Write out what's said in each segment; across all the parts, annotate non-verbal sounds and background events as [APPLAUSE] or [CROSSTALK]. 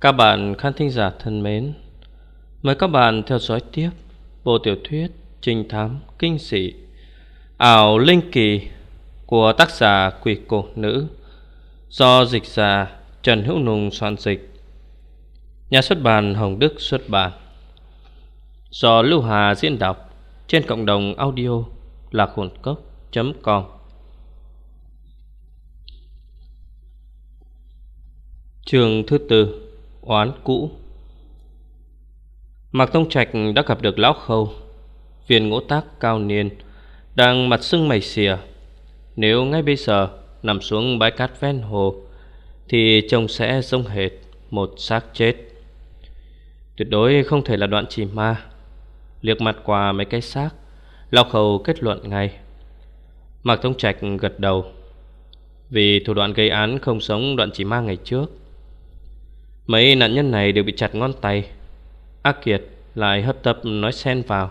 Các bạn khán thính giả thân mến, Mời các bạn theo dõi tiếp Bộ tiểu thuyết Trinh thám kinh dị, Ảo Linh Kỳ Của tác giả Quỷ Cổ Nữ Do dịch giả Trần Hữu Nùng soạn dịch. Nhà xuất bản Hồng Đức xuất bản. Do Lưu Hà diễn đọc Trên cộng đồng audio lạc hồn cốc.com Trường thứ tư. Oán cũ. Mạc Tông Trạch đã gặp được Lão Khâu, Viên ngũ tác cao niên, Đang mặt sưng mày xìa. Nếu ngay bây giờ Nằm xuống bãi cát ven hồ, Thì trông sẽ giống hệt Một xác chết. Tuyệt đối không thể là đoạn chỉ ma. Liệt mặt qua mấy cái xác, Lão Khâu kết luận ngay. Mạc Tông Trạch gật đầu. Vì thủ đoạn gây án không sống đoạn chỉ ma ngày trước Mấy nạn nhân này đều bị chặt ngón tay. Ác Kiệt lại hấp tấp nói xen vào.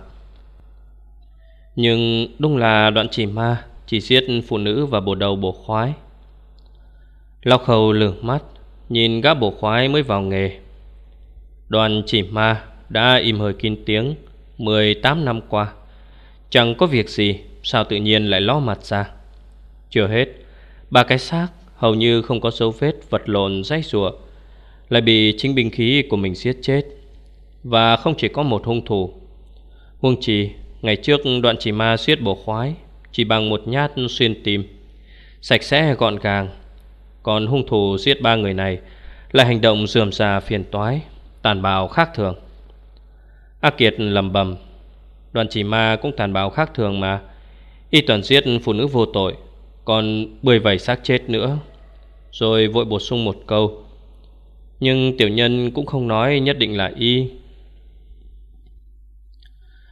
Nhưng đúng là đoạn chỉ ma, Chỉ giết phụ nữ và bổ đầu bổ khoái. Lóc khâu lường mắt, Nhìn gã bổ khoái mới vào nghề. Đoàn chỉ ma đã im hơi kín tiếng 18 năm qua. Chẳng có việc gì, Sao tự nhiên lại lo mặt ra? Chưa hết, Ba cái xác hầu như không có dấu vết vật lộn dây rùa lại bị chính binh khí của mình giết chết. Và không chỉ có một hung thủ Huông chỉ Ngày trước đoạn chỉ ma giết bổ khoái, Chỉ bằng một nhát xuyên tim, Sạch sẽ gọn gàng. Còn hung thủ giết ba người này Là hành động dườm già phiền toái, Tàn bạo khác thường. Ác Kiệt lầm bầm Đoàn chỉ ma cũng tàn bạo khác thường mà. Y toàn giết phụ nữ vô tội, Còn bười vẩy xác chết nữa. Rồi vội bổ sung một câu nhưng tiểu nhân cũng không nói, nhất định là y.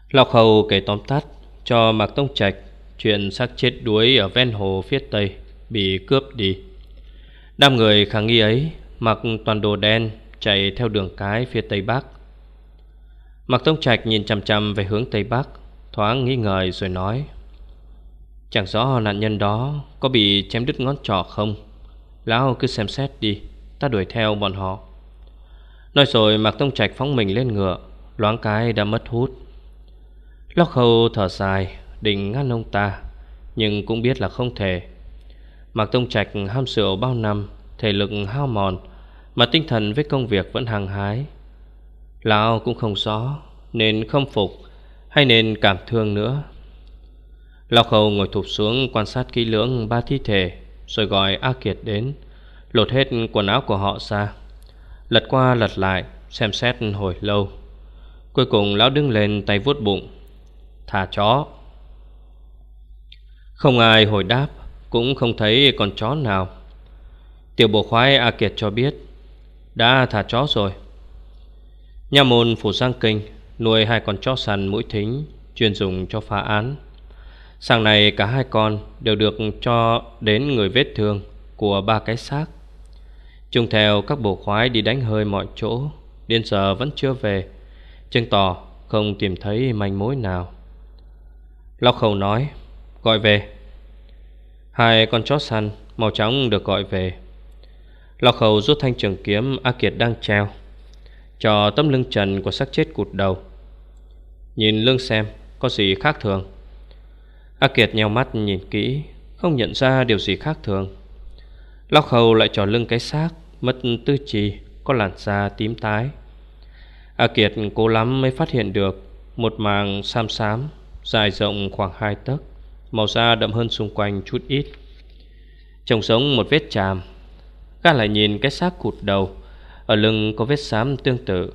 Lọc hầu kể tóm tắt cho Mạc Tông Trạch Chuyện xác chết đuối ở ven hồ phía Tây, Bị cướp đi. Đám người khả nghi ấy Mặc toàn đồ đen Chạy theo đường cái phía Tây Bắc. Mạc Tông Trạch nhìn chằm chằm về hướng Tây Bắc, Thoáng nghi ngờ rồi nói, Chẳng rõ nạn nhân đó Có bị chém đứt ngón trỏ không? Lão cứ xem xét đi. Ta đuổi theo bọn họ. Nói rồi Mạc Tông Trạch phóng mình lên ngựa, Loáng cái đã mất hút. Lóc khâu thở dài, Định ngăn ông ta, Nhưng cũng biết là không thể. Mạc Tông Trạch ham rượu bao năm, Thể lực hao mòn, Mà tinh thần với công việc vẫn hàng hái. Lão cũng không rõ Nên không phục, Hay nên cảm thương nữa. Lão khâu ngồi thụp xuống quan sát kỹ lưỡng ba thi thể, Rồi gọi A Kiệt đến. Lột hết quần áo của họ ra. Lật qua lật lại, Xem xét hồi lâu. Cuối cùng lão đứng lên tay vuốt bụng. Thả chó. Không ai hồi đáp, Cũng không thấy con chó nào. Tiểu bộ khoái A Kiệt cho biết, Đã thả chó rồi. Nhà môn phủ Giang Kinh Nuôi hai con chó săn mũi thính Chuyên dùng cho phá án. Sáng này cả hai con đều được cho đến người vết thương Của ba cái xác. Chung theo các bộ khoái đi đánh hơi mọi chỗ, Đến giờ vẫn chưa về. Chứng tỏ không tìm thấy manh mối nào. Lóc khẩu nói, Gọi về. Hai con chó săn Màu trắng được gọi về. Lóc khẩu rút thanh trường kiếm A Kiệt đang treo, Cho tấm lưng trần của xác chết cụt đầu. Nhìn lưng xem, Có gì khác thường? A Kiệt nheo mắt nhìn kỹ, Không nhận ra điều gì khác thường. Lóc khẩu lại trò lưng cái xác Mất tư trì, Có làn da tím tái. A Kiệt cố lắm mới phát hiện được Một màng xám xám Dài rộng khoảng hai tấc, Màu da đậm hơn xung quanh chút ít. Trông sống một vết chàm. Gã lại nhìn cái xác cụt đầu, Ở lưng có vết xám tương tự.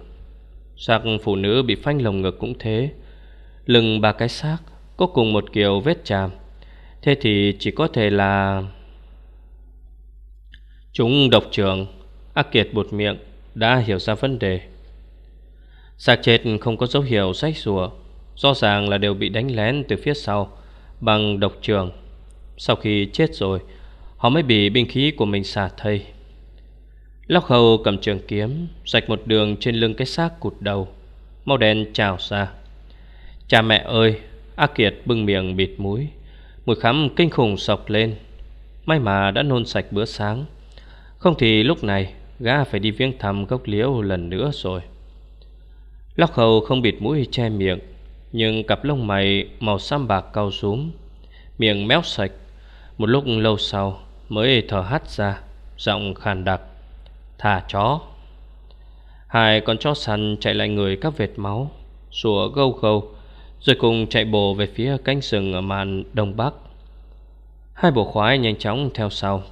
Xác phụ nữ bị phanh lồng ngực cũng thế. Lưng ba cái xác, Có cùng một kiểu vết chàm. Thế thì chỉ có thể là Chúng độc trưởng. Ác Kiệt buột miệng Đã hiểu ra vấn đề. Xác chết không có dấu hiệu sách rùa Rõ ràng là đều bị đánh lén từ phía sau, Bằng độc trường. Sau khi chết rồi, Họ mới bị binh khí của mình xả thây. Lóc hầu cầm trường kiếm, Rạch một đường trên lưng cái xác cụt đầu Màu đen trào ra. Cha mẹ ơi, Ác Kiệt bưng miệng bịt mũi, Mùi khắm kinh khủng sọc lên. May mà đã nôn sạch bữa sáng. Không thì lúc này Gã phải đi viếng thăm gốc liễu lần nữa rồi. Lóc hầu không bịt mũi che miệng, Nhưng cặp lông mày màu xám bạc cao rúm Miệng méo sạch. Một lúc lâu sau mới thở hắt ra, Giọng khàn đặc, Thả chó. Hai con chó săn chạy lại người các vệt máu, Sủa gâu gâu, Rồi cùng chạy bộ về phía cánh rừng ở màn đông bắc. Hai bộ khoái nhanh chóng theo sau.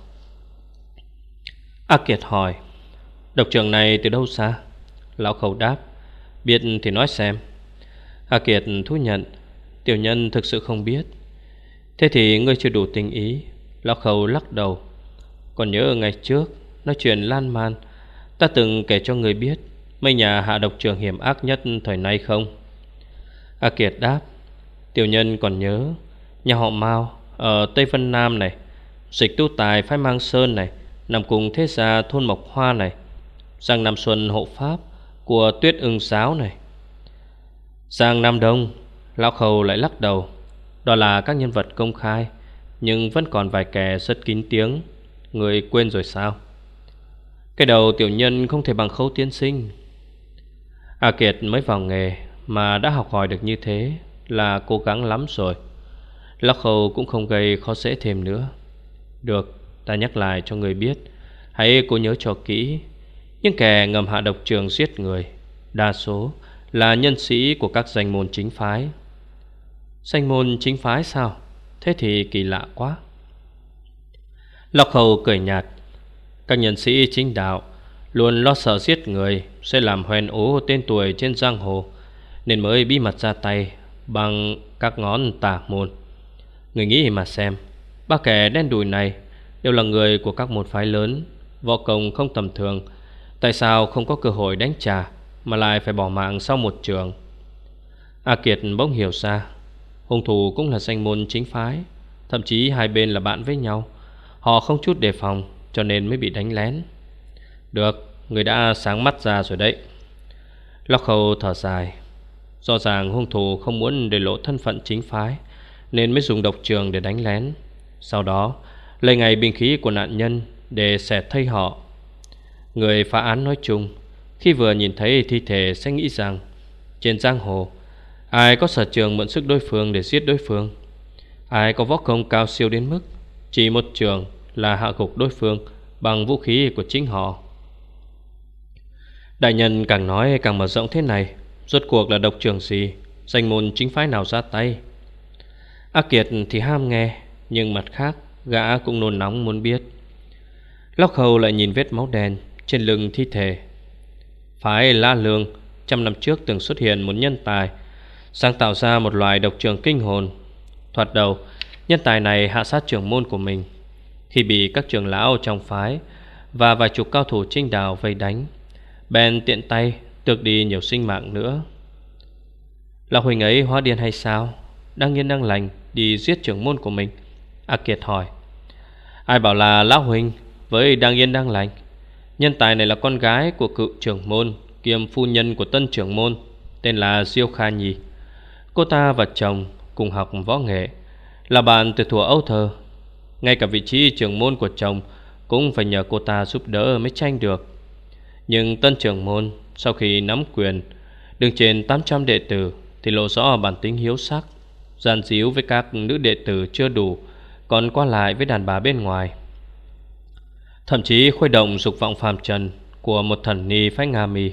A Kiệt hỏi Độc trưởng này từ đâu xa? Lão khẩu đáp. Biết thì nói xem. Hà Kiệt thú nhận. Tiểu nhân thực sự không biết. Thế thì ngươi chưa đủ tình ý. Lão khẩu lắc đầu. Còn nhớ ngày trước, Nói chuyện lan man. Ta từng kể cho người biết, Mấy nhà hạ độc trường hiểm ác nhất thời nay không? A Kiệt đáp. Tiểu nhân còn nhớ, Nhà họ Mao ở Tây Vân Nam này, Dịch tu tài phái mang sơn này, Nằm cùng thế gia thôn Mộc Hoa này sang Nam Xuân hộ pháp Của tuyết ưng giáo này. Sang Nam Đông, Lão Khâu lại lắc đầu. Đó là các nhân vật công khai, Nhưng vẫn còn vài kẻ rất kín tiếng. Người quên rồi sao? Cái đầu tiểu nhân không thể bằng khâu tiên sinh. A Kiệt mới vào nghề Mà đã học hỏi được như thế Là cố gắng lắm rồi. Lão Khâu cũng không gây khó dễ thêm nữa. Được, Ta nhắc lại cho người biết, Hãy cố nhớ cho kỹ những kẻ ngầm hạ độc trường giết người, Đa số là nhân sĩ của các danh môn chính phái. Danh môn chính phái sao? Thế thì kỳ lạ quá. Lộc hầu cười nhạt. Các nhân sĩ chính đạo Luôn lo sợ giết người Sẽ làm hoen ố tên tuổi trên giang hồ, Nên mới bí mật ra tay Bằng các ngón tà môn. Người nghĩ mà xem, Ba kẻ đen đùi này Đều là người của các môn phái lớn, Võ công không tầm thường Tại sao không có cơ hội đánh trả Mà lại phải bỏ mạng sau một trường? A Kiệt bỗng hiểu ra Hung thủ cũng là danh môn chính phái Thậm chí hai bên là bạn với nhau. Họ không chút đề phòng Cho nên mới bị đánh lén. Được, người đã sáng mắt ra rồi đấy. Lóc khâu thở dài. Rõ ràng hung thủ không muốn để lộ thân phận chính phái Nên mới dùng độc trường để đánh lén. Sau đó Lấy ngày binh khí của nạn nhân Để xẻ thây họ. Người phá án nói chung, Khi vừa nhìn thấy thi thể sẽ nghĩ rằng, Trên giang hồ, Ai có sở trường mượn sức đối phương để giết đối phương? Ai có võ công cao siêu đến mức Chỉ một trường là hạ gục đối phương Bằng vũ khí của chính họ? Đại nhân càng nói càng mở rộng thế này, Rốt cuộc là độc trường gì? Danh môn chính phái nào ra tay? Ác Kiệt thì ham nghe, Nhưng mặt khác Gã cũng nôn nóng muốn biết. Lóc hầu lại nhìn vết máu đen trên lưng thi thể. Phái La Lương Trăm năm trước từng xuất hiện một nhân tài, Sáng tạo ra một loài độc trường kinh hồn. Thoạt đầu, Nhân tài này hạ sát trưởng môn của mình. Khi bị các trưởng lão trong phái Và vài chục cao thủ trinh đào vây đánh, Bèn tiện tay Tước đi nhiều sinh mạng nữa. Là huynh ấy hóa điên hay sao? Đang yên đang lành, Đi giết trưởng môn của mình. A Kiệt hỏi. Ai bảo là Lão Huynh Với đang yên đang lành? Nhân tài này là con gái của cựu trưởng môn, Kiêm phu nhân của tân trưởng môn, Tên là Diêu Kha Nhi. Cô ta và chồng cùng học võ nghệ, Là bạn từ thuở Âu Thơ. Ngay cả vị trí trưởng môn của chồng Cũng phải nhờ cô ta giúp đỡ mới tranh được. Nhưng tân trưởng môn Sau khi nắm quyền, Đứng trên 800 đệ tử Thì lộ rõ bản tính hiếu sắc, Gian díu với các nữ đệ tử chưa đủ, còn qua lại với đàn bà bên ngoài. Thậm chí khuấy động dục vọng phàm trần Của một thần ni phái Nga Mi.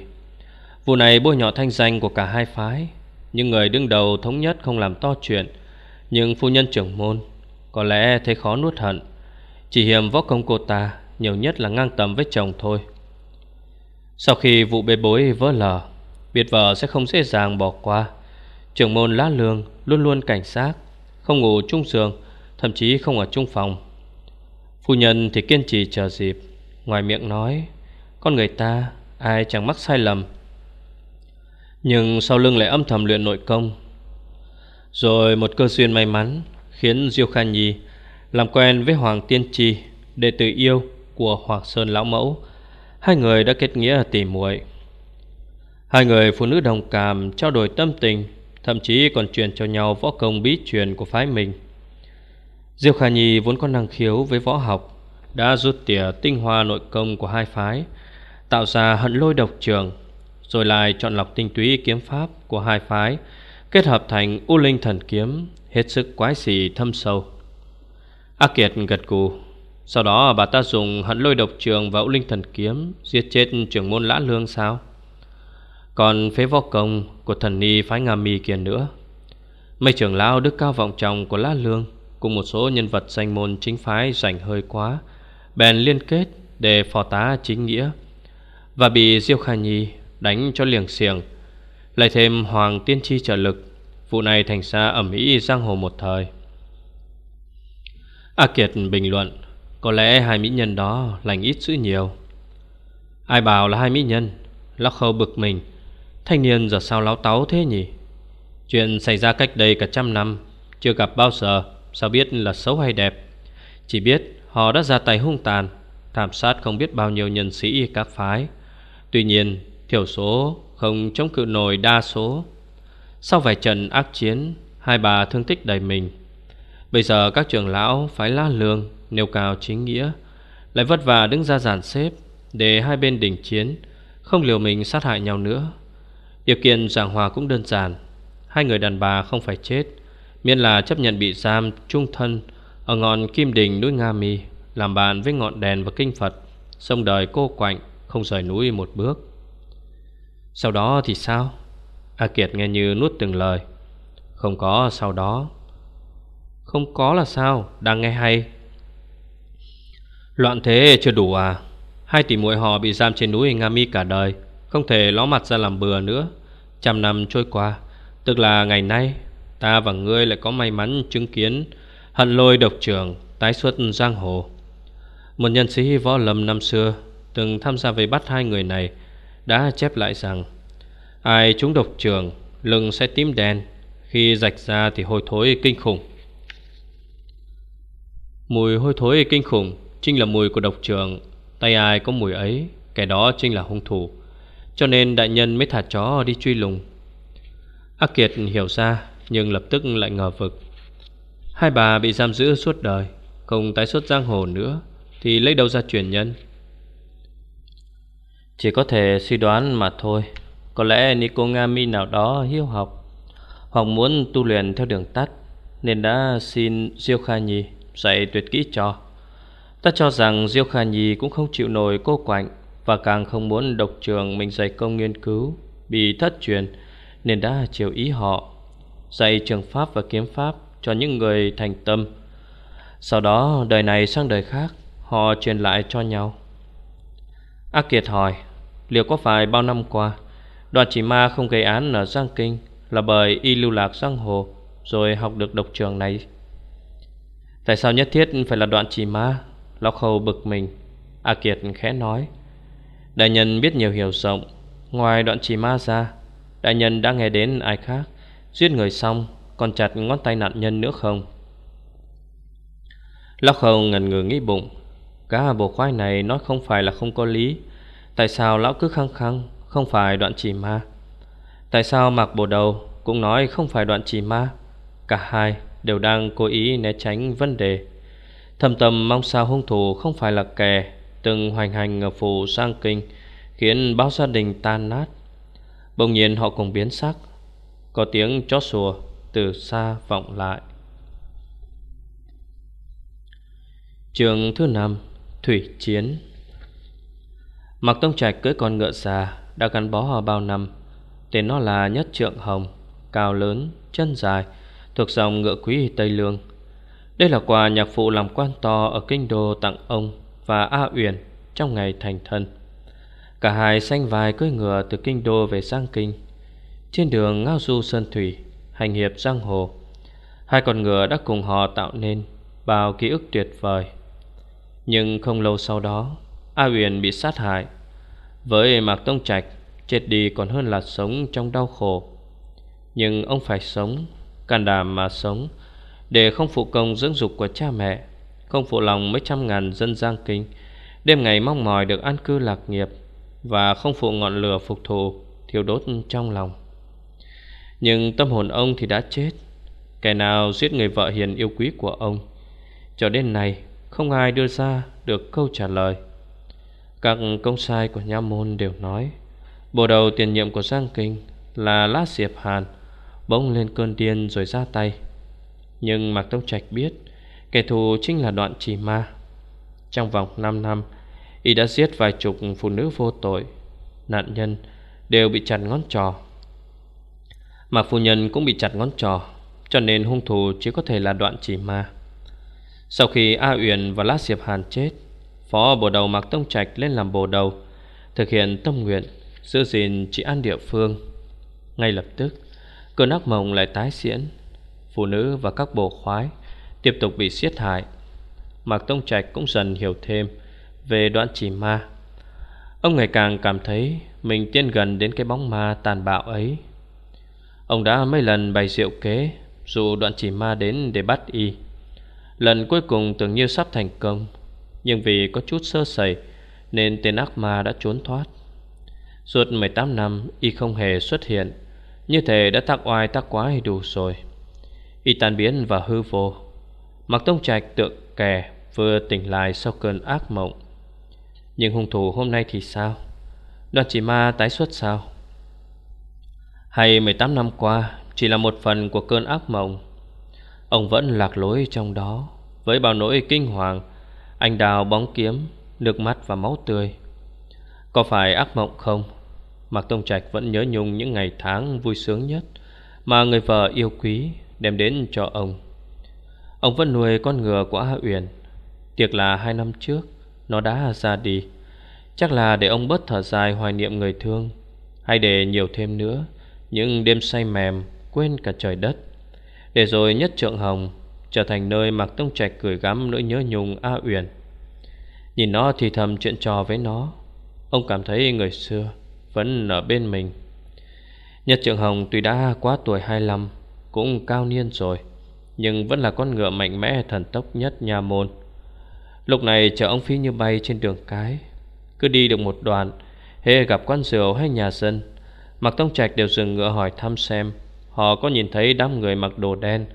Vụ này bôi nhọ thanh danh của cả hai phái. Nhưng người đứng đầu thống nhất không làm to chuyện, Nhưng phu nhân trưởng môn Có lẽ thấy khó nuốt hận. Chỉ hiểm võ công cô ta Nhiều nhất là ngang tầm với chồng thôi. Sau khi vụ bê bối vỡ lở, biệt vợ sẽ không dễ dàng bỏ qua. Trưởng môn lá lương luôn luôn cảnh sát Không ngủ chung giường, Thậm chí không ở chung phòng. Phu nhân thì kiên trì chờ dịp. Ngoài miệng nói, Con người ta, ai chẳng mắc sai lầm. Nhưng sau lưng lại âm thầm luyện nội công. Rồi một cơ duyên may mắn Khiến Diêu Khan Nhi Làm quen với Hoàng Tiên trì Đệ tử yêu của Hoàng Sơn Lão Mẫu. Hai người đã kết nghĩa tỉ muội. Hai người phụ nữ đồng cảm Trao đổi tâm tình, Thậm chí còn truyền cho nhau võ công bí truyền của phái mình. Diêu Khả Nhi vốn có năng khiếu với võ học, Đã rút tỉa tinh hoa nội công của hai phái, Tạo ra hận lôi độc trường, Rồi lại chọn lọc tinh túy kiếm pháp của hai phái, Kết hợp thành U Linh Thần Kiếm, Hết sức quái dị thâm sâu. Ác Kiệt gật cù Sau đó bà ta dùng hận lôi độc trường và U Linh Thần Kiếm Giết chết trưởng môn lã lương sao? Còn phế võ công của thần ni phái Nga mi kia nữa. Mấy trưởng lão đức cao vọng trọng của lã lương Cùng một số nhân vật danh môn chính phái rảnh hơi quá, Bèn liên kết để phò tá chính nghĩa. Và bị Diêu Kha Nhi đánh cho liềng xiềng, Lại thêm Hoàng Tiên Tri trợ lực, Vụ này thành ra ẩm ý giang hồ một thời. A Kiệt bình luận, Có lẽ hai mỹ nhân đó lành ít dữ nhiều. Ai bảo là hai mỹ nhân, Lắc khâu bực mình, Thanh niên giờ sao láo táo thế nhỉ? Chuyện xảy ra cách đây cả trăm năm, Chưa gặp bao giờ. Sao biết là xấu hay đẹp? Chỉ biết họ đã ra tay hung tàn, Thảm sát không biết bao nhiêu nhân sĩ, các phái. Tuy nhiên, Thiểu số không chống cự nổi đa số. Sau vài trận ác chiến, Hai bà thương tích đầy mình. Bây giờ các trưởng lão phải la lương, Nêu cao chính nghĩa, Lại vất vả đứng ra giàn xếp Để hai bên đỉnh chiến, Không liều mình sát hại nhau nữa. Điều kiện giảng hòa cũng đơn giản, Hai người đàn bà không phải chết Miễn là chấp nhận bị giam trung thân Ở ngọn kim đình núi Nga Mi, Làm bạn với ngọn đèn và kinh Phật, Sông đời cô quạnh, Không rời núi một bước. Sau đó thì sao? A Kiệt nghe như nuốt từng lời. Không có sau đó. Không có là sao? Đang nghe hay. Loạn thế chưa đủ à? Hai tỷ muội họ bị giam trên núi Nga Mi cả đời, Không thể ló mặt ra làm bừa nữa. Trăm năm trôi qua, Tức là ngày nay Ta và ngươi lại có may mắn chứng kiến Hận lôi độc trưởng Tái xuất giang hồ. Một nhân sĩ võ lâm năm xưa Từng tham gia về bắt hai người này Đã chép lại rằng, Ai chúng độc trưởng, Lưng sẽ tím đen, Khi rạch ra thì hôi thối kinh khủng. Mùi hôi thối kinh khủng Chính là mùi của độc trưởng, Tay ai có mùi ấy, Kẻ đó chính là hung thủ, Cho nên đại nhân mới thả chó đi truy lùng. Ác Kiệt hiểu ra nhưng lập tức lại ngờ vực. Hai bà bị giam giữ suốt đời, Không tái xuất giang hồ nữa, Thì lấy đâu ra truyền nhân? Chỉ có thể suy đoán mà thôi. Có lẽ Nikongami nào đó hiếu học, Hoặc muốn tu luyện theo đường tắt, Nên đã xin Diêu Kha Nhi Dạy tuyệt kỹ cho. Ta cho rằng Diêu Kha Nhi cũng không chịu nổi cô quạnh, Và càng không muốn độc trường mình dạy công nghiên cứu Bị thất truyền, nên đã chiều ý họ. Dạy trường pháp và kiếm pháp Cho những người thành tâm. Sau đó, đời này sang đời khác, Họ truyền lại cho nhau. Ác Kiệt hỏi, Liệu có phải bao năm qua, Đoàn chỉ ma không gây án ở Giang Kinh Là bởi y lưu lạc giang hồ Rồi học được độc trường này? Tại sao nhất thiết phải là đoạn chỉ ma? Lóc khâu bực mình. A Kiệt khẽ nói, Đại nhân biết nhiều hiểu rộng. Ngoài đoạn chỉ ma ra, Đại nhân đã nghe đến ai khác? Giết người xong, Còn chặt ngón tay nạn nhân nữa không? Lắc hầu ngần ngừ nghĩ bụng. Cả bộ khoai này nói không phải là không có lý. Tại sao lão cứ khăng khăng, Không phải đoạn chỉ ma? Tại sao mặc bộ đầu Cũng nói không phải đoạn chỉ ma? Cả hai đều đang cố ý né tránh vấn đề. Thầm tâm mong sao hung thủ không phải là kẻ Từng hoành hành ở phủ sang kinh Khiến bao gia đình tan nát. Bỗng nhiên họ cùng biến sắc. Có tiếng chó sủa từ xa vọng lại. Trường thứ năm Thủy Chiến. Mặc Tông Trạch cưới con ngựa già Đã gắn bó họ bao năm. Tên nó là Nhất Trượng Hồng Cao lớn, chân dài Thuộc dòng ngựa quý Tây Lương. Đây là quà nhạc phụ làm quan to Ở kinh đô tặng ông và A Uyển Trong ngày thành thân. Cả hai sanh vài cưỡi ngựa từ kinh đô về Giang Kinh. Trên đường ngao du sơn thủy, Hành hiệp giang hồ, Hai con ngựa đã cùng họ tạo nên Bao ký ức tuyệt vời. Nhưng không lâu sau đó, A Huyền bị sát hại. Với Mạc Tông Trạch, Chết đi còn hơn là sống trong đau khổ. Nhưng ông phải sống, Can đảm mà sống, Để không phụ công dưỡng dục của cha mẹ, Không phụ lòng mấy trăm ngàn dân Giang Kinh Đêm ngày mong mỏi được an cư lạc nghiệp và không phụ ngọn lửa phục thù Thiêu đốt trong lòng. Nhưng tâm hồn ông thì đã chết. Kẻ nào giết người vợ hiền yêu quý của ông? Cho đến nay, Không ai đưa ra được câu trả lời. Các công sai của nha môn đều nói, Bộ đầu tiền nhiệm của Giang Kinh Là Lá Diệp Hàn, Bỗng lên cơn điên rồi ra tay. Nhưng Mạc Tông Trạch biết, Kẻ thù chính là đoạn chỉ ma. Trong vòng 5 năm, Y đã giết vài chục phụ nữ vô tội. Nạn nhân đều bị chặt ngón trò mà phu nhân cũng bị chặt ngón trò, Cho nên hung thủ chỉ có thể là đoạn chỉ ma. Sau khi A Uyển và Lát Diệp Hàn chết, Phó bồ đầu Mạc Tông Trạch lên làm bồ đầu, Thực hiện tâm nguyện Giữ gìn chỉ an địa phương. Ngay lập tức, Cơn ác mộng lại tái diễn. Phụ nữ và các bộ khoái Tiếp tục bị siết hại. Mạc Tông Trạch cũng dần hiểu thêm Về đoạn chỉ ma. Ông ngày càng cảm thấy Mình tiến gần đến cái bóng ma tàn bạo ấy. Ông đã mấy lần bày rượu kế, Dù đoạn chỉ ma đến để bắt y. Lần cuối cùng tưởng như sắp thành công, Nhưng vì có chút sơ sẩy Nên tên ác ma đã trốn thoát. Suốt 18 năm, Y không hề xuất hiện. Như thể đã tác oai tác quái đủ rồi. Y tan biến và hư vô. Mặc tông trạch tượng kè Vừa tỉnh lại sau cơn ác mộng. Nhưng hung thủ hôm nay thì sao? Đoàn chỉ ma tái xuất sao? Hay 18 năm qua, Chỉ là một phần của cơn ác mộng. Ông vẫn lạc lối trong đó, Với bao nỗi kinh hoàng. Anh đào bóng kiếm, Nước mắt và máu tươi. Có phải ác mộng không? Mạc Tông Trạch vẫn nhớ nhung những ngày tháng vui sướng nhất Mà người vợ yêu quý đem đến cho ông. Ông vẫn nuôi con ngựa của A Uyển. Tiếc là hai năm trước, Nó đã ra đi. Chắc là để ông bớt thở dài hoài niệm người thương, Hay để nhiều thêm nữa. Những đêm say mềm, Quên cả trời đất. Để rồi nhất trượng hồng, Trở thành nơi Mạc Tông Trạch gửi gắm nỗi nhớ nhung A Uyển. Nhìn nó thì thầm chuyện trò với nó. Ông cảm thấy người xưa Vẫn ở bên mình. Nhất Trượng Hồng tuy đã quá tuổi 25 Cũng cao niên rồi, Nhưng vẫn là con ngựa mạnh mẽ thần tốc nhất nhà môn. Lúc này chở ông Phi như bay trên đường cái. Cứ đi được một đoạn, Hễ gặp quan rượu hay nhà dân Mặc Tông Trạch đều dừng ngựa hỏi thăm xem, Họ có nhìn thấy đám người mặc đồ đen,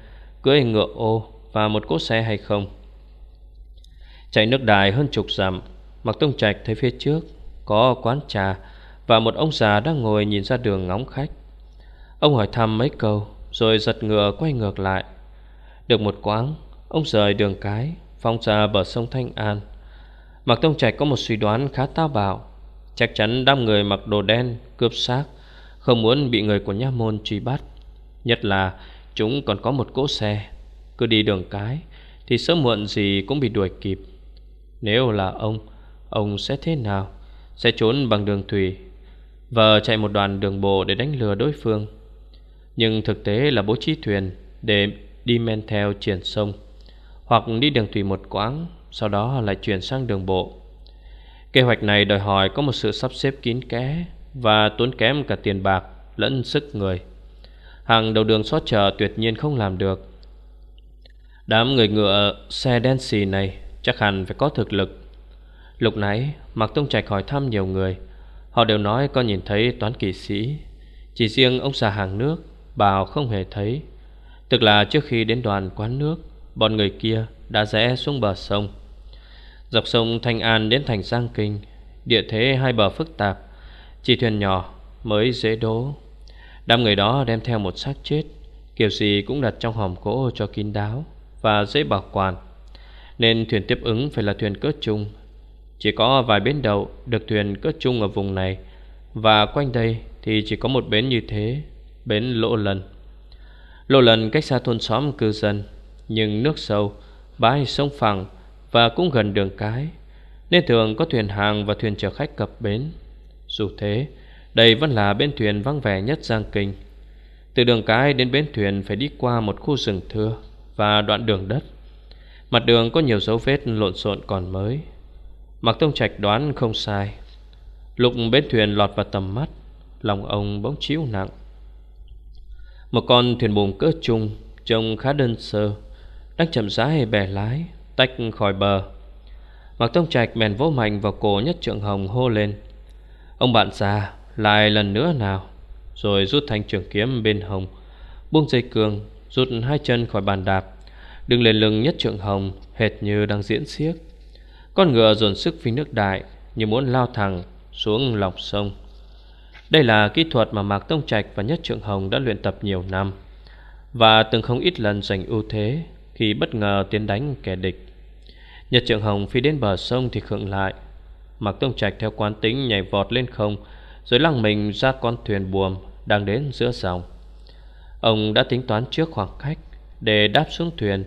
Cưỡi ngựa ô Và một cỗ xe hay không? Chạy nước đài hơn chục dặm Mặc Tông Trạch thấy phía trước Có quán trà Và một ông già đang ngồi nhìn ra đường ngóng khách. Ông hỏi thăm mấy câu Rồi giật ngựa quay ngược lại. Được một quãng, Ông rời đường cái Phong ra bờ sông Thanh An. Mạc Tông Trạch có một suy đoán khá táo bạo. Chắc chắn đám người mặc đồ đen Cướp xác không muốn bị người của nha môn truy bắt. Nhất là chúng còn có một cỗ xe, Cứ đi đường cái Thì sớm muộn gì cũng bị đuổi kịp. Nếu là ông Ông sẽ thế nào? Sẽ trốn bằng đường thủy Vợ chạy một đoàn đường bộ để đánh lừa đối phương. Nhưng thực tế là bố trí thuyền Để đi men theo triển sông, Hoặc đi đường thủy một quãng, Sau đó lại chuyển sang đường bộ. Kế hoạch này đòi hỏi có một sự sắp xếp kín kẽ và tốn kém cả tiền bạc lẫn sức người. Hàng đầu đường xót chờ tuyệt nhiên không làm được. Đám người ngựa xe đen xì này Chắc hẳn phải có thực lực. Lúc nãy, Mạc Tông Trạch hỏi thăm nhiều người. Họ đều nói có nhìn thấy toán kỵ sĩ. Chỉ riêng ông già hàng nước Bảo không hề thấy. Tức là trước khi đến đoàn quán nước, Bọn người kia đã rẽ xuống bờ sông. Dọc sông Thanh An đến thành Giang Kinh, Địa thế hai bờ phức tạp. Chỉ thuyền nhỏ mới dễ đố. Đám người đó đem theo một xác chết, Kiểu gì cũng đặt trong hòm gỗ cho kín đáo Và dễ bảo quản. Nên thuyền tiếp ứng phải là thuyền cỡ chung Chỉ có vài bến đậu Được thuyền cỡ chung ở vùng này. Và quanh đây thì chỉ có một bến như thế, Bến Lỗ Lần. Lỗ Lần cách xa thôn xóm cư dân, Nhưng nước sâu, Bãi sông phẳng Và cũng gần đường cái. Nên thường có thuyền hàng và thuyền chở khách cập bến. Dù thế, đây vẫn là bến thuyền vắng vẻ nhất Giang Kinh. Từ đường cái đến bến thuyền Phải đi qua một khu rừng thưa Và đoạn đường đất. Mặt đường có nhiều dấu vết lộn xộn còn mới. Mặc Tông Trạch đoán không sai. Lúc bến thuyền lọt vào tầm mắt, Lòng ông bỗng chiếu nặng. Một con thuyền buồm cỡ trung Trông khá đơn sơ, Đang chậm rãi bè lái, Tách khỏi bờ. Mặc Tông Trạch bèn vỗ mạnh vào cổ nhất trượng hồng hô lên. Ông bạn già lại lần nữa nào Rồi rút thanh trường kiếm bên hồng Buông dây cường, Rút hai chân khỏi bàn đạp Đứng lên lưng nhất trượng hồng Hệt như đang diễn xiếc. Con ngựa dồn sức phi nước đại Như muốn lao thẳng xuống lòng sông. Đây là kỹ thuật mà Mạc Tông Trạch và Nhất Trượng Hồng đã luyện tập nhiều năm Và từng không ít lần giành ưu thế Khi bất ngờ tiến đánh kẻ địch. Nhật Trượng Hồng phi đến bờ sông thì khựng lại Mạc Tông Trạch theo quán tính nhảy vọt lên không, Rồi lăng mình ra con thuyền buồm Đang đến giữa dòng. Ông đã tính toán trước khoảng cách Để đáp xuống thuyền,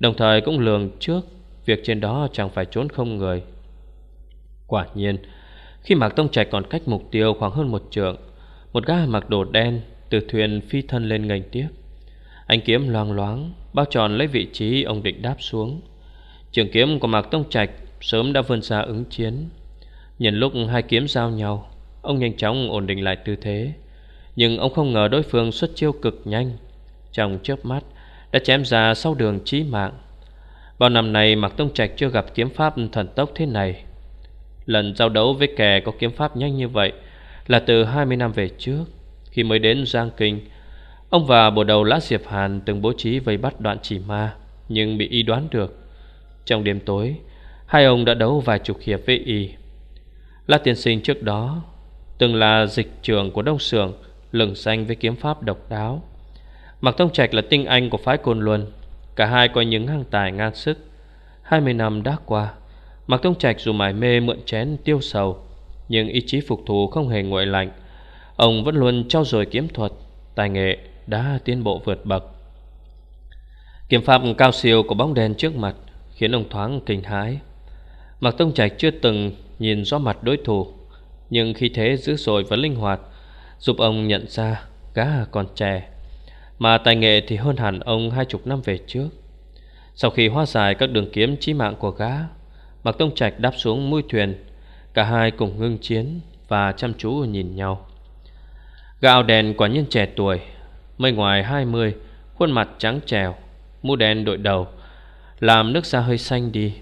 Đồng thời cũng lường trước Việc trên đó chẳng phải trốn không người. Quả nhiên, Khi Mạc Tông Trạch còn cách mục tiêu khoảng hơn một trượng, Một gã mặc đồ đen Từ thuyền phi thân lên ngành tiếp. Anh kiếm loang loáng, Bao tròn lấy vị trí ông định đáp xuống. Trường kiếm của Mạc Tông Trạch Sớm đã vươn ra ứng chiến. Nhân lúc hai kiếm giao nhau, Ông nhanh chóng ổn định lại tư thế. Nhưng ông không ngờ đối phương xuất chiêu cực nhanh. Trong chớp mắt, Đã chém ra sau đường chí mạng. Bao năm này Mạc Tông Trạch chưa gặp kiếm pháp thần tốc thế này. Lần giao đấu với kẻ có kiếm pháp nhanh như vậy Là từ 20 năm về trước. Khi mới đến Giang Kinh, Ông và bộ đầu Lã Diệp Hàn từng bố trí vây bắt đoạn chỉ ma, Nhưng bị y đoán được. Trong đêm tối, Hai ông đã đấu vài chục hiệp với y. La tiên sinh trước đó Từng là dịch trường của Đông Sường, Lừng danh với kiếm pháp độc đáo. Mạc Tông Trạch là tinh anh của phái Côn Luân Cả hai có những hàng tài ngang sức. 20 năm đã qua Mạc Tông Trạch dù mải mê mượn chén tiêu sầu Nhưng ý chí phục thù không hề nguội lạnh. Ông vẫn luôn trau dồi kiếm thuật Tài nghệ đã tiến bộ vượt bậc. Kiếm pháp cao siêu của bóng đèn trước mặt Khiến ông thoáng kinh hái. Mạc Tông Trạch chưa từng nhìn rõ mặt đối thủ. Nhưng khi thế dữ dội và linh hoạt, Giúp ông nhận ra gã còn trẻ, Mà tài nghệ thì hơn hẳn ông hai chục năm về trước. Sau khi hóa giải các đường kiếm chí mạng của gã, Mạc Tông Trạch đáp xuống mũi thuyền, Cả hai cùng ngưng chiến Và chăm chú nhìn nhau. Gạo đèn quả nhiên trẻ tuổi, Mây ngoài 20 Khuôn mặt trắng trèo Mũ đen đội đầu, Làm nước da hơi xanh đi.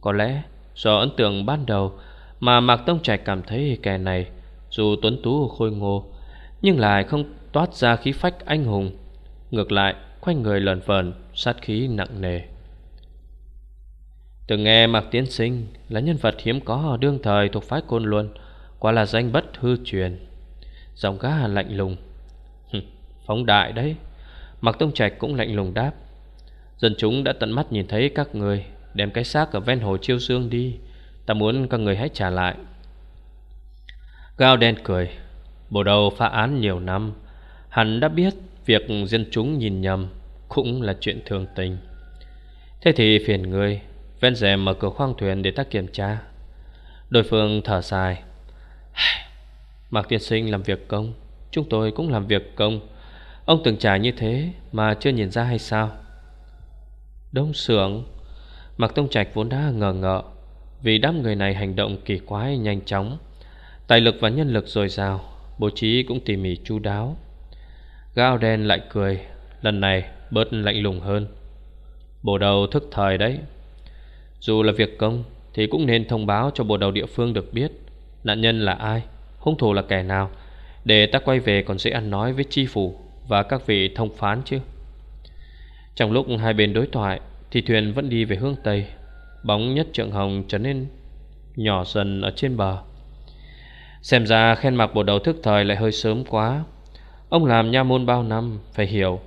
Có lẽ do ấn tượng ban đầu Mà Mạc Tông Trạch cảm thấy kẻ này Dù tuấn tú, khôi ngô, Nhưng lại không toát ra khí phách anh hùng, Ngược lại Khoanh người lờn vờn Sát khí nặng nề. Từng nghe Mạc Tiến Sinh Là nhân vật hiếm có, đương thời thuộc phái côn luân, Quả là danh bất hư truyền. Giọng gã lạnh lùng Phóng đại đấy. Mạc Tông Trạch cũng lạnh lùng đáp, Dân chúng đã tận mắt nhìn thấy các người Đem cái xác ở ven hồ chiêu xương đi. Ta muốn các người hãy trả lại. Gao đen cười. Bộ đầu phá án nhiều năm. Hắn đã biết Việc dân chúng nhìn nhầm Cũng là chuyện thường tình. Thế thì phiền người Ven rèm mở cửa khoang thuyền để ta kiểm tra. Đối phương thở dài. Mạc tiên sinh làm việc công. Chúng tôi cũng làm việc công. Ông từng trải như thế Mà chưa nhìn ra hay sao? Đông sưởng. Mạc Tông Trạch vốn đã ngờ ngợ Vì đám người này hành động kỳ quái, nhanh chóng. Tài lực và nhân lực dồi dào, Bố trí cũng tỉ mỉ chu đáo. Gao đen lại cười, Lần này bớt lạnh lùng hơn. Bộ đầu thức thời đấy. Dù là việc công Thì cũng nên thông báo cho bộ đầu địa phương được biết Nạn nhân là ai, Hung thủ là kẻ nào, Để ta quay về còn dễ ăn nói với chi phủ Và các vị thông phán chứ. Trong lúc hai bên đối thoại thì thuyền vẫn đi về hướng Tây. Bóng nhất trượng hồng trở nên Nhỏ dần ở trên bờ. Xem ra khen mặc bộ đầu thức thời lại hơi sớm quá. Ông làm nha môn bao năm, Phải hiểu,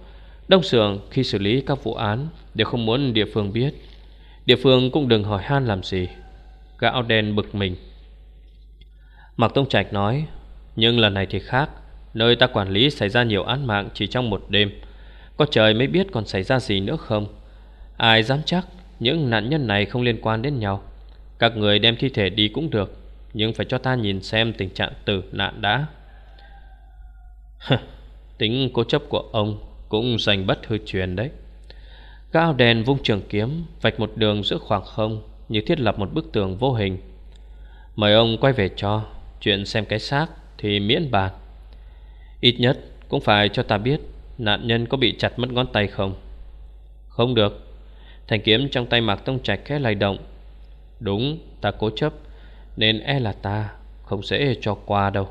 Đông sưởng khi xử lý các vụ án Đều không muốn địa phương biết. Địa phương cũng đừng hỏi han làm gì gạo đen bực mình. Mạc Tông Trạch nói, Nhưng lần này thì khác, Nơi ta quản lý xảy ra nhiều án mạng chỉ trong một đêm. Có trời mới biết còn xảy ra gì nữa không? Ai dám chắc Những nạn nhân này không liên quan đến nhau. Các người đem thi thể đi cũng được, Nhưng phải cho ta nhìn xem tình trạng tử nạn đã. [LAUGHS] Tính cố chấp của ông Cũng giành bất hư truyền đấy. Cao đèn vung trường kiếm, Vạch một đường giữa khoảng không Như thiết lập một bức tường vô hình. Mời ông quay về cho, Chuyện xem cái xác thì miễn bàn. Ít nhất cũng phải cho ta biết Nạn nhân có bị chặt mất ngón tay không. Không được. Thành kiếm trong tay Mạc Tông Trạch khẽ lay động. Đúng, ta cố chấp, Nên e là ta Không dễ cho qua đâu.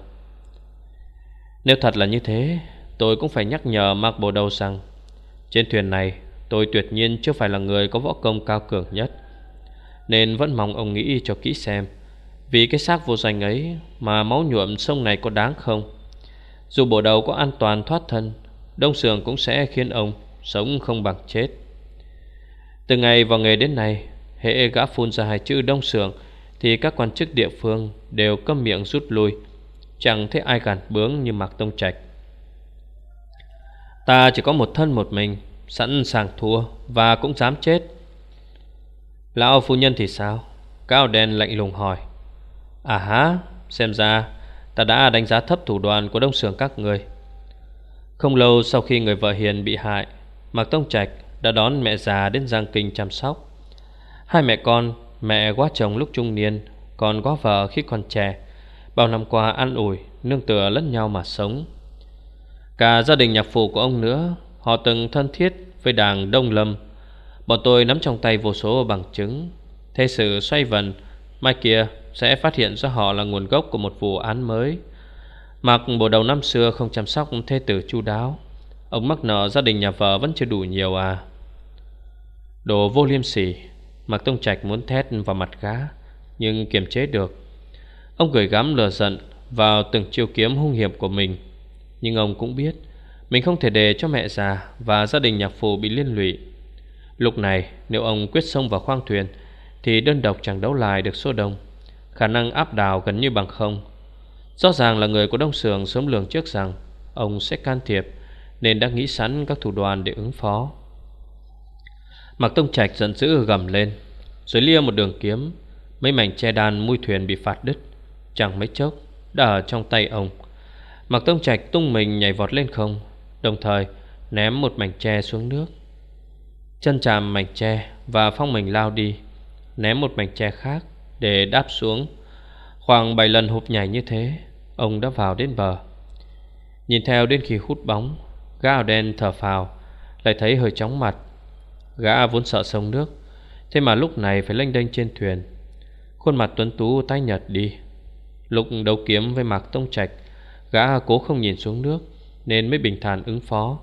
Nếu thật là như thế, Tôi cũng phải nhắc nhở Mạc Bồ Đầu rằng, Trên thuyền này, Tôi tuyệt nhiên chưa phải là người có võ công cao cường nhất, Nên vẫn mong ông nghĩ cho kỹ xem, Vì cái xác vô danh ấy Mà máu nhuộm sông này có đáng không? Dù bộ đầu có an toàn thoát thân, Đông Sường cũng sẽ khiến ông Sống không bằng chết. Từ ngày vào nghề đến nay, Hệ gã phun ra hai chữ Đông Sường Thì các quan chức địa phương Đều câm miệng rút lui. Chẳng thấy ai gàn bướng như Mạc Tông Trạch. Ta chỉ có một thân một mình, Sẵn sàng thua Và cũng dám chết. Lão phu nhân thì sao? Cao đen lạnh lùng hỏi. À há, Xem ra ta đã đánh giá thấp thủ đoàn của đông sưởng các người. Không lâu sau khi người vợ hiền bị hại, Mạc Tông Trạch đã đón mẹ già đến Giang Kinh chăm sóc. Hai mẹ con, Mẹ quá chồng lúc trung niên, Còn quá vợ khi còn trẻ. Bao năm qua ăn ủi, Nương tựa lẫn nhau mà sống. Cả gia đình nhạc phụ của ông nữa, Họ từng thân thiết với đảng Đông Lâm. Bọn tôi nắm trong tay vô số bằng chứng. Thế sự xoay vần, Mai kia sẽ phát hiện ra họ là nguồn gốc của một vụ án mới. Mặc bộ đầu năm xưa không chăm sóc thê tử chu đáo. Ông mắc nợ gia đình nhà vợ vẫn chưa đủ nhiều à. Đồ vô liêm sỉ, Mạc Tông Trạch muốn thét vào mặt gã Nhưng kiềm chế được. Ông gửi gắm lừa giận Vào từng chiêu kiếm hung hiểm của mình. Nhưng ông cũng biết, Mình không thể để cho mẹ già Và gia đình nhạc phụ bị liên lụy. Lúc này, nếu ông quyết xông vào khoang thuyền, Thì đơn độc chẳng đấu lại được số đông Khả năng áp đảo gần như bằng không. Rõ ràng là người của Đông Sường sớm lường trước rằng Ông sẽ can thiệp, Nên đã nghĩ sẵn các thủ đoàn để ứng phó. Mạc Tông Trạch giận dữ gầm lên. Rồi lia một đường kiếm, Mấy mảnh che đan mui thuyền bị phạt đứt. Chẳng mấy chốc, Đã ở trong tay ông. Mạc Tông Trạch tung mình nhảy vọt lên không, Đồng thời ném một mảnh tre xuống nước. Chân chạm mảnh tre Và phong mình lao đi, Ném một mảnh tre khác Để đáp xuống. Khoảng 7 lần hụp nhảy như thế, Ông đã vào đến bờ. Nhìn theo đến khi hút bóng, Gã áo đen thở phào, Lại thấy hơi chóng mặt. Gã vốn sợ sông nước. Thế mà lúc này phải lênh đênh trên thuyền. Khuôn mặt tuấn tú tái nhợt đi. Lục đấu kiếm với Mạc Tông Trạch, Gã cố không nhìn xuống nước, Nên mới bình thản ứng phó.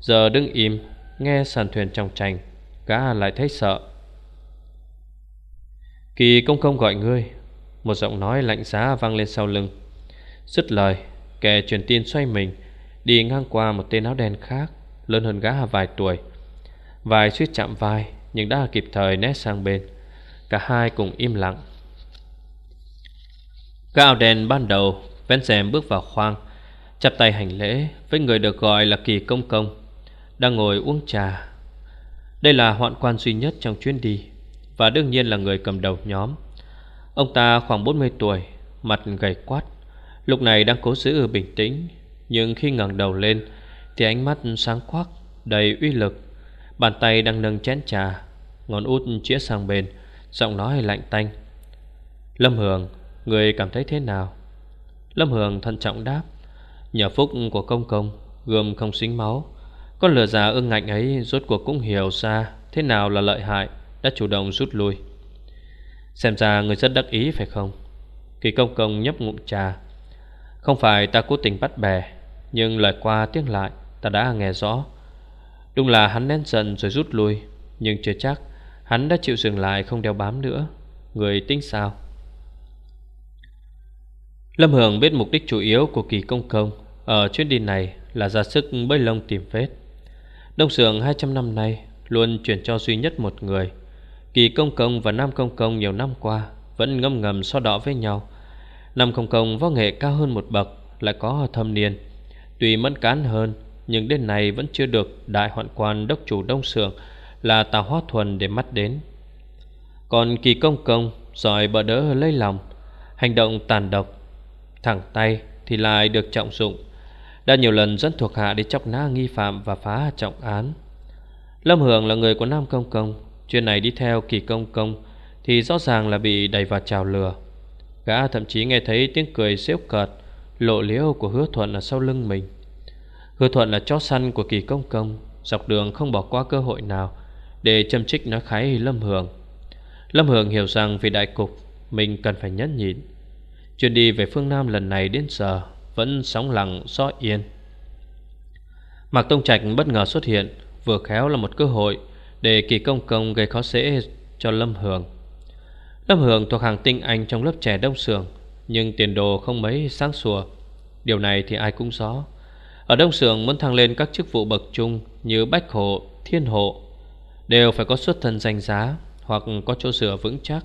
Giờ đứng im, Nghe sàn thuyền trong tranh Gã lại thấy sợ. Kỳ công công gọi ngươi, Một giọng nói lạnh giá vang lên sau lưng. Dứt lời, Kẻ truyền tin xoay mình, Đi ngang qua một tên áo đen khác, Lớn hơn gã vài tuổi vai suýt chạm vai, Nhưng đã kịp thời né sang bên. Cả hai cùng im lặng. Gã áo đen ban đầu Vén rèm bước vào khoang, Chắp tay hành lễ Với người được gọi là kỳ công công, Đang ngồi uống trà. Đây là hoạn quan duy nhất trong chuyến đi, Và đương nhiên là người cầm đầu nhóm. Ông ta khoảng 40 tuổi, Mặt gầy quát, Lúc này đang cố giữ bình tĩnh, Nhưng khi ngẩng đầu lên, Thì ánh mắt sáng quắc, Đầy uy lực. Bàn tay đang nâng chén trà, Ngón út chĩa sang bên, Giọng nói lạnh tanh. Lâm Hường, Người cảm thấy thế nào? Lâm Hường thận trọng đáp, Nhờ phúc của công công, Gươm không xính máu. Con lừa già ưng ngạnh ấy Rốt cuộc cũng hiểu ra Thế nào là lợi hại, Đã chủ động rút lui. Xem ra người rất đắc ý phải không? Kỳ công công nhấp ngụm trà, Không phải ta cố tình bắt bè Nhưng lời qua tiếng lại, Ta đã nghe rõ. Đúng là hắn nén giận rồi rút lui. Nhưng chưa chắc, Hắn đã chịu dừng lại không đeo bám nữa. Người tính sao? Lâm Hường biết mục đích chủ yếu của kỳ công công Ở chuyến đi này là ra sức bơi lông tìm vết. Đông Sường 200 năm nay Luôn chuyển cho duy nhất một người. Kỳ công công và Nam công công nhiều năm qua Vẫn ngâm ngầm so đỏ với nhau. Nam công công võ nghệ cao hơn một bậc, Lại có thâm niên. Tuy mẫn cán hơn nhưng đến nay vẫn chưa được Đại hoạn quan đốc chủ Đông Sường Là Tào Hóa Thuần để mắt đến. Còn kỳ công công Giỏi bờ đỡ lấy lòng, Hành động tàn độc, Thẳng tay thì lại được trọng dụng. Đã nhiều lần dẫn thuộc hạ đi chọc nã nghi phạm và phá trọng án. Lâm Hưởng là người của Nam Công Công Chuyện này đi theo kỳ công công Thì rõ ràng là bị đẩy vào trào lừa Gã thậm chí nghe thấy tiếng cười xếp cợt, Lộ liễu của hứa thuận ở sau lưng mình. Hứa thuận là chó săn của kỳ công công, Dọc đường không bỏ qua cơ hội nào Để châm trích nói khái Lâm hường. Lâm hường hiểu rằng vì đại cục, Mình cần phải nhẫn nhịn. Chuyến đi về phương Nam lần này đến giờ Vẫn sóng lặng gió yên. Mạc Tông Trạch bất ngờ xuất hiện, Vừa khéo là một cơ hội Để kỳ công công gây khó dễ cho Lâm Hường. Lâm hường thuộc hàng tinh anh trong lớp trẻ đông sường Nhưng tiền đồ không mấy sáng sủa. Điều này thì ai cũng rõ. Ở đông sường muốn thăng lên các chức vụ bậc trung Như bách hộ, thiên hộ Đều phải có xuất thân danh giá Hoặc có chỗ dựa vững chắc.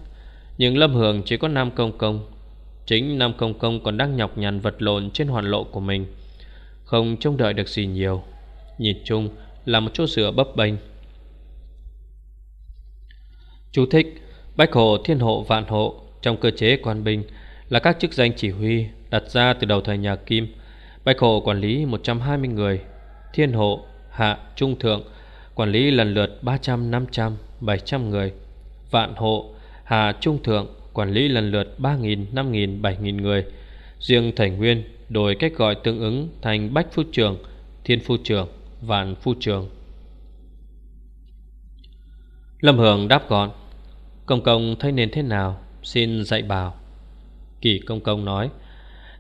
Nhưng Lâm Hưởng chỉ có Nam Công Công Chính Nam Công Công còn đang nhọc nhằn vật lộn trên hoàn lộ của mình Không trông đợi được gì nhiều. Nhìn chung là một chỗ dựa bấp bênh. Chú thích Bách hộ, thiên hộ, vạn hộ Trong cơ chế quan binh Là các chức danh chỉ huy đặt ra từ đầu thời nhà Kim. Bạch hộ quản lý 120 người Thiên hộ, hạ, trung thượng Quản lý lần lượt 300, 500, 700 người Vạn hộ, hạ, trung thượng Quản lý lần lượt 3.000, 5.000, 7.000 người. Riêng Thành Nguyên đổi cách gọi tương ứng thành Bách Phu Trường, Thiên Phu Trường, Vạn Phu Trường. Lâm Hưởng đáp gọn Công công thấy nên thế nào? Xin dạy bảo. Kỳ công công nói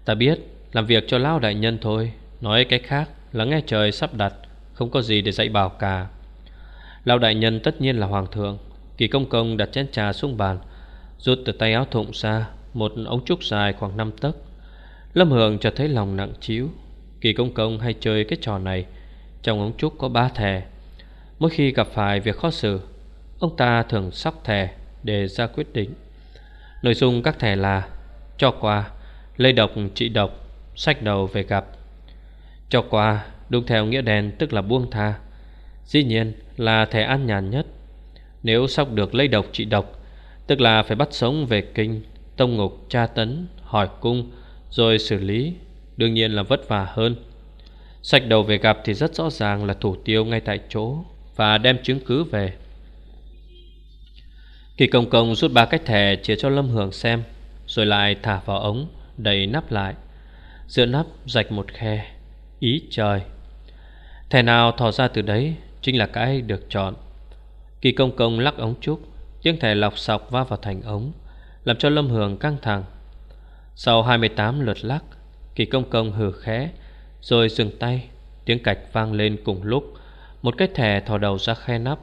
Ta biết làm việc cho Lao Đại Nhân thôi. Nói cách khác là nghe trời sắp đặt, Không có gì để dạy bảo cả. Lao Đại Nhân tất nhiên là Hoàng thượng. Kỳ công công đặt chén trà xuống bàn, Rút từ tay áo thụng ra Một ống trúc dài khoảng 5 tấc. Lâm Hường cho thấy lòng nặng chiếu Kỳ công công hay chơi cái trò này, Trong ống trúc có ba thẻ Mỗi khi gặp phải việc khó xử, Ông ta thường sóc thẻ để ra quyết định. Nội dung các thẻ là, Cho qua Lây độc, trị độc Sách đầu về gặp. Cho qua, đúng theo nghĩa đen tức là buông tha. Dĩ nhiên là thẻ an nhàn nhất. Nếu sóc được lây độc trị độc, Tức là phải bắt sống về kinh, Tông ngục, tra tấn, Hỏi cung, Rồi xử lý, Đương nhiên là vất vả hơn. Sạch đầu về gặp thì rất rõ ràng là thủ tiêu ngay tại chỗ Và đem chứng cứ về. Kỳ công công rút ba cách thẻ chia cho Lâm Hưởng xem, Rồi lại thả vào ống, đầy nắp lại. Giữa nắp rạch một khe, Ý trời. Thẻ nào thò ra từ đấy Chính là cái được chọn. Kỳ công công lắc ống trúc Tiếng thẻ lọc sọc va vào thành ống, Làm cho Lâm hường căng thẳng. Sau 28 lượt lắc, Kỳ công công hừ khẽ, Rồi dừng tay, Tiếng cạch vang lên cùng lúc, Một cái thẻ thò đầu ra khe nắp.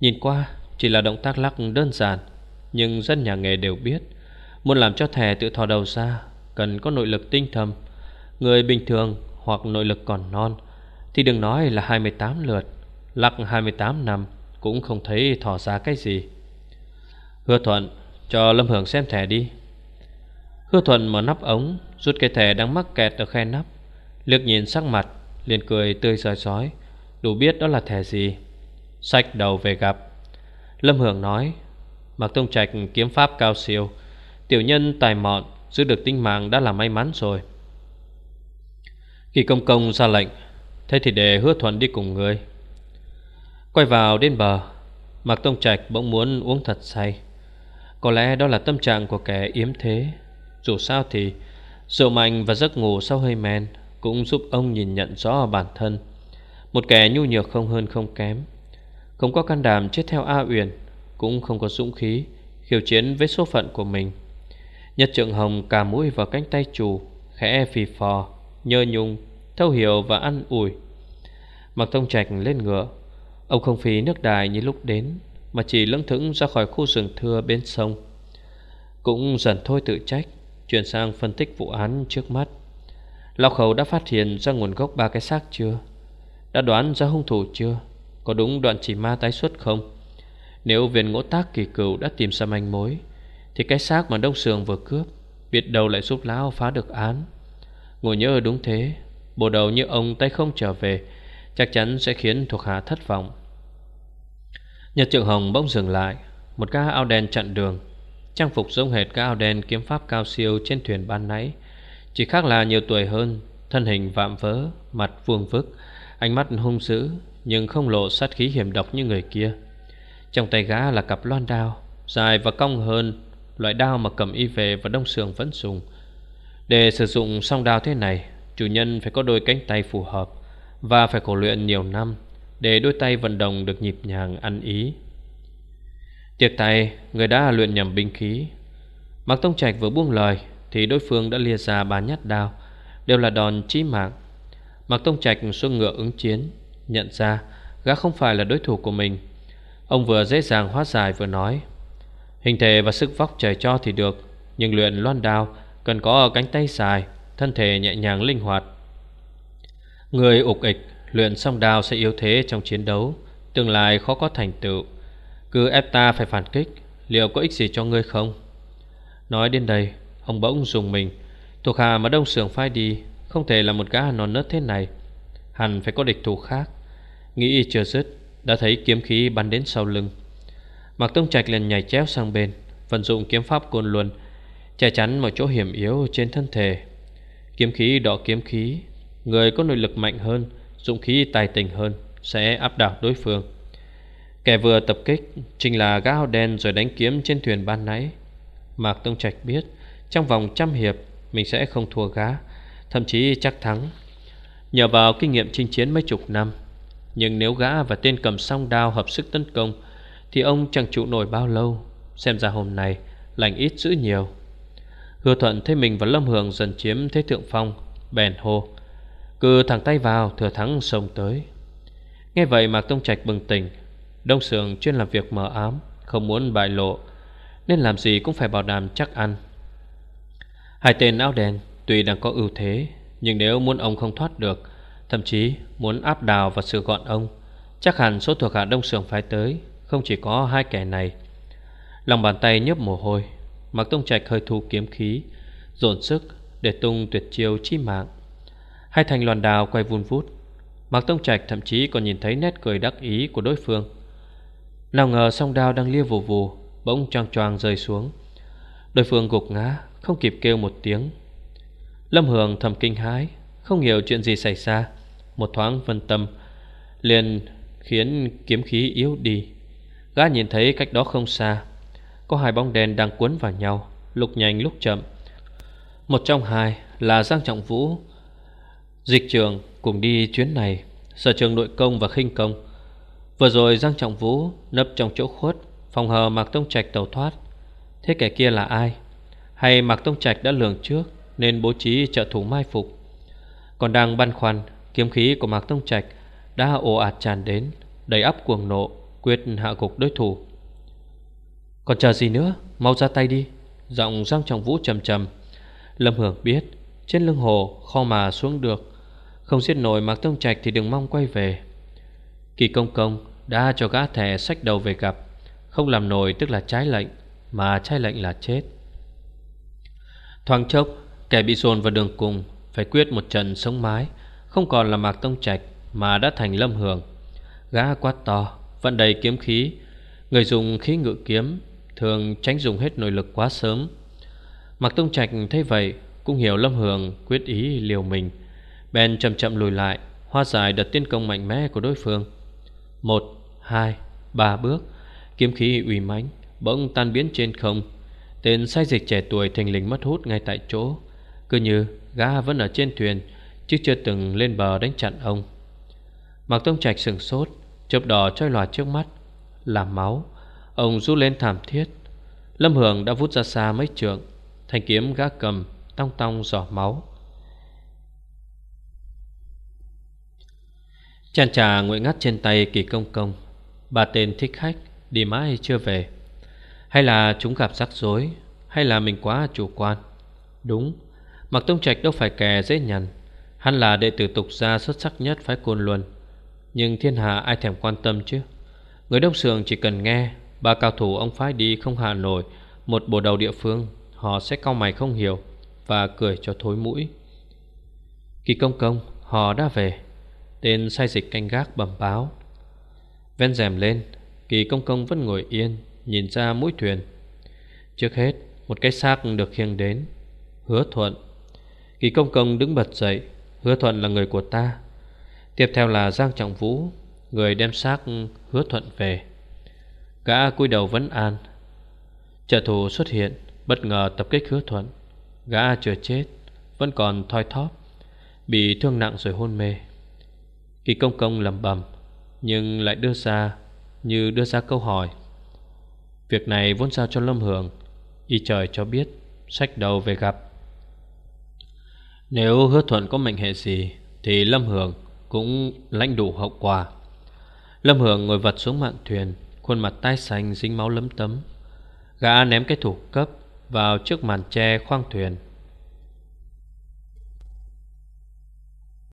Nhìn qua, chỉ là động tác lắc đơn giản, Nhưng dân nhà nghề đều biết, Muốn làm cho thẻ tự thò đầu ra Cần có nội lực tinh thầm Người bình thường hoặc nội lực còn non, Thì đừng nói là 28 lượt, Lắc 28 năm Cũng không thấy thò ra cái gì. Hứa Thuận, Cho Lâm Hưởng xem thẻ đi. Hứa Thuận mở nắp ống, Rút cái thẻ đang mắc kẹt ở khe nắp, Liếc nhìn sắc mặt, liền cười tươi soi sói, Đủ biết đó là thẻ gì. Sách đầu về gặp. Lâm Hưởng nói Mạc Tông Trạch kiếm pháp cao siêu, Tiểu nhân tài mọn Giữ được tinh mạng đã là may mắn rồi. Kỳ công công ra lệnh, Thế thì để hứa thuận đi cùng người. Quay vào đến bờ, Mạc Tông Trạch bỗng muốn uống thật say. Có lẽ đó là tâm trạng của kẻ yếm thế. Dù sao thì, Rượu mạnh và giấc ngủ sau hơi men Cũng giúp ông nhìn nhận rõ bản thân. Một kẻ nhu nhược không hơn không kém. Không có can đảm chết theo A Uyển Cũng không có dũng khí Khiêu chiến với số phận của mình. Nhật trượng hồng cà mũi vào cánh tay chủ, Khẽ phì phò, Nhơ nhung Thâu hiểu và ăn ủi. Mặc thông trạch lên ngựa, Ông không phí nước đài như lúc đến, Mà chỉ lững thững ra khỏi khu rừng thưa bên sông. Cũng dần thôi tự trách, Chuyển sang phân tích vụ án trước mắt. Lão khẩu đã phát hiện ra nguồn gốc ba cái xác chưa? Đã đoán ra hung thủ chưa? Có đúng đoạn chỉ ma tái xuất không? Nếu viện ngỗ tác kỳ cửu đã tìm ra manh mối thì cái xác mà Đông Sường vừa cướp, Biết đâu lại giúp lão phá được án. Ngồi nhớ đúng thế, Bộ đầu như ông tay không trở về, Chắc chắn sẽ khiến thuộc hạ thất vọng. Nhật trượng hồng bỗng dừng lại, Một ca ao đen chặn đường. Trang phục giống hệt ca ao đen kiếm pháp cao siêu Trên thuyền ban nãy, Chỉ khác là nhiều tuổi hơn, Thân hình vạm vỡ, Mặt vuông vức, Ánh mắt hung dữ, nhưng không lộ sát khí hiểm độc như người kia. Trong tay gã là cặp loan đao, Dài và cong hơn Loại đao mà cầm y về và đông Sường vẫn dùng. Để sử dụng song đao thế này, Chủ nhân phải có đôi cánh tay phù hợp Và phải khổ luyện nhiều năm Để đôi tay vận động được nhịp nhàng ăn ý. Tiệc tay Người đã luyện nhầm binh khí. Mạc Tông Trạch vừa buông lời Thì đối phương đã lia ra ba nhát đao, Đều là đòn chí mạng. Mạc Tông Trạch xuống ngựa ứng chiến, Nhận ra gã không phải là đối thủ của mình. Ông vừa dễ dàng hóa giải vừa nói Hình thể và sức vóc trời cho thì được, Nhưng luyện loan đao, Cần có cánh tay dài, Thân thể nhẹ nhàng linh hoạt. Người ục ịch Luyện xong đao sẽ yếu thế trong chiến đấu, Tương lai khó có thành tựu. Cứ ép ta phải phản kích, Liệu có ích gì cho ngươi không? Nói đến đây, Ông bỗng dùng mình. Thuộc hạ mà đông sưởng phai đi, Không thể là một gã non nớt thế này. Hẳn phải có địch thủ khác. Nghĩ chưa dứt, Đã thấy kiếm khí bắn đến sau lưng. Mạc Tông Trạch liền nhảy chéo sang bên, Vận dụng kiếm pháp côn luân, Che chắn mọi chỗ hiểm yếu trên thân thể. Kiếm khí, đọ kiếm khí, Người có nội lực mạnh hơn, Dụng khí tài tình hơn, Sẽ áp đảo đối phương. Kẻ vừa tập kích Chính là gã áo đen rồi đánh kiếm trên thuyền ban nãy. Mạc Tông Trạch biết Trong vòng trăm hiệp Mình sẽ không thua gã, Thậm chí chắc thắng. Nhờ vào kinh nghiệm chinh chiến mấy chục năm, Nhưng nếu gã và tên cầm song đao hợp sức tấn công thì ông chẳng trụ nổi bao lâu, Xem ra hôm nay lành ít dữ nhiều. Hứa thuận thấy mình và Lâm Hường dần chiếm thế thượng phong, Bèn hô, Cứ thẳng tay vào, thừa thắng sông tới. Nghe vậy Mạc Tông Trạch bừng tỉnh, Đông Sường chuyên làm việc mờ ám, Không muốn bại lộ, Nên làm gì cũng phải bảo đảm chắc ăn. Hai tên áo đen Tuy đang có ưu thế, Nhưng nếu muốn ông không thoát được, Thậm chí muốn áp đào và sửa gọn ông, Chắc hẳn số thuộc hạ Đông Sường phải tới không chỉ có hai kẻ này. Lòng bàn tay nhấp mồ hôi, Mạc Tông Trạch hơi thu kiếm khí, Dồn sức để tung tuyệt chiêu chi mạng. Hai thành loàn đào quay vun vút. Mạc Tông Trạch thậm chí còn nhìn thấy nét cười đắc ý của đối phương. Nào ngờ song đao đang lia vù vù, Bỗng choang choang rơi xuống. Đối phương gục ngã, Không kịp kêu một tiếng. Lâm Hường thầm kinh hái Không hiểu chuyện gì xảy ra. Một thoáng phân tâm, liền khiến kiếm khí yếu đi. Gã nhìn thấy cách đó không xa. Có hai bóng đèn đang cuốn vào nhau, Lúc nhanh, lúc chậm. Một trong hai là Giang Trọng Vũ, Dịch trường cùng đi chuyến này, Sở trường nội công và khinh công. Vừa rồi Giang Trọng Vũ nấp trong chỗ khuất, Phòng hờ Mạc Tông Trạch tàu thoát. Thế kẻ kia là ai? Hay Mạc Tông Trạch đã lường trước Nên bố trí trợ thủ mai phục? Còn đang băn khoăn, Kiếm khí của Mạc Tông Trạch Đã ồ ạt tràn đến, Đầy ắp cuồng nộ. Quyết hạ gục đối thủ. Còn chờ gì nữa? Mau ra tay đi. Giọng Giang Trọng Vũ trầm trầm. Lâm Hưởng biết, Trên lưng hồ kho mà xuống được. Không giết nổi Mạc Tông Trạch thì đừng mong quay về. Kỳ công công đã cho gã thẻ sách đầu về gặp. Không làm nổi tức là trái lệnh, Mà trái lệnh là chết. Thoáng chốc, Kẻ bị dồn vào đường cùng, Phải quyết một trận sống mái. Không còn là Mạc Tông Trạch Mà đã thành Lâm Hưởng. Gã quát to. Vận đầy kiếm khí. Người dùng khí ngự kiếm Thường tránh dùng hết nội lực quá sớm. Mạc Tông Trạch thấy vậy Cũng hiểu Lâm Hường quyết ý liều mình. Bèn chậm chậm lùi lại Hoa giải đợt tiến công mạnh mẽ của đối phương. Một, hai, ba bước Kiếm khí uy mãnh Bỗng tan biến trên không. Tên sai dịch trẻ tuổi thành lình mất hút ngay tại chỗ. Cứ như gã vẫn ở trên thuyền Chứ chưa từng lên bờ đánh chặn ông. Mạc Tông Trạch sừng sốt Chớp đỏ trôi lòa trước mắt Làm máu. Ông rút lên thảm thiết. Lâm Hường đã vút ra xa mấy trượng. Thanh kiếm gác cầm, Tong tong giỏ máu. Chàn trà nguội ngắt trên tay kỳ công công. Bà tên thích khách Đi mãi chưa về. Hay là chúng gặp rắc rối, Hay là mình quá chủ quan? Đúng Mặc Tông Trạch đâu phải kẻ dễ nhằn. Hắn là đệ tử tục gia xuất sắc nhất phái côn luân. Nhưng thiên hạ ai thèm quan tâm chứ? Người đông sường chỉ cần nghe, Ba cao thủ ông phái đi không hạ nổi, Một bộ đầu địa phương, Họ sẽ cau mày không hiểu Và cười cho thối mũi. Kỳ công công, họ đã về. Tên sai dịch canh gác bẩm báo. Ven rèm lên, Kỳ công công vẫn ngồi yên, Nhìn ra mũi thuyền. Trước hết, một cái xác được khiêng đến. Hứa thuận. Kỳ công công đứng bật dậy. Hứa thuận là người của ta. Tiếp theo là Giang Trọng Vũ, Người đem xác hứa thuận về. Gã cúi đầu vẫn an. Trợ thủ xuất hiện, Bất ngờ tập kích hứa thuận. Gã chưa chết, Vẫn còn thoi thóp, Bị thương nặng rồi hôn mê. Kỳ công công lầm bầm Nhưng lại đưa ra, Như đưa ra câu hỏi. Việc này vốn sao cho Lâm hưởng Y trời cho biết Sách đầu về gặp. Nếu hứa thuận có mệnh hệ gì, Thì Lâm hưởng cũng lãnh đủ hậu quả. Lâm Hưởng ngồi vật xuống mạn thuyền, Khuôn mặt tai xanh dính máu lấm tấm. Gã ném cái thủ cấp vào trước màn tre khoang thuyền.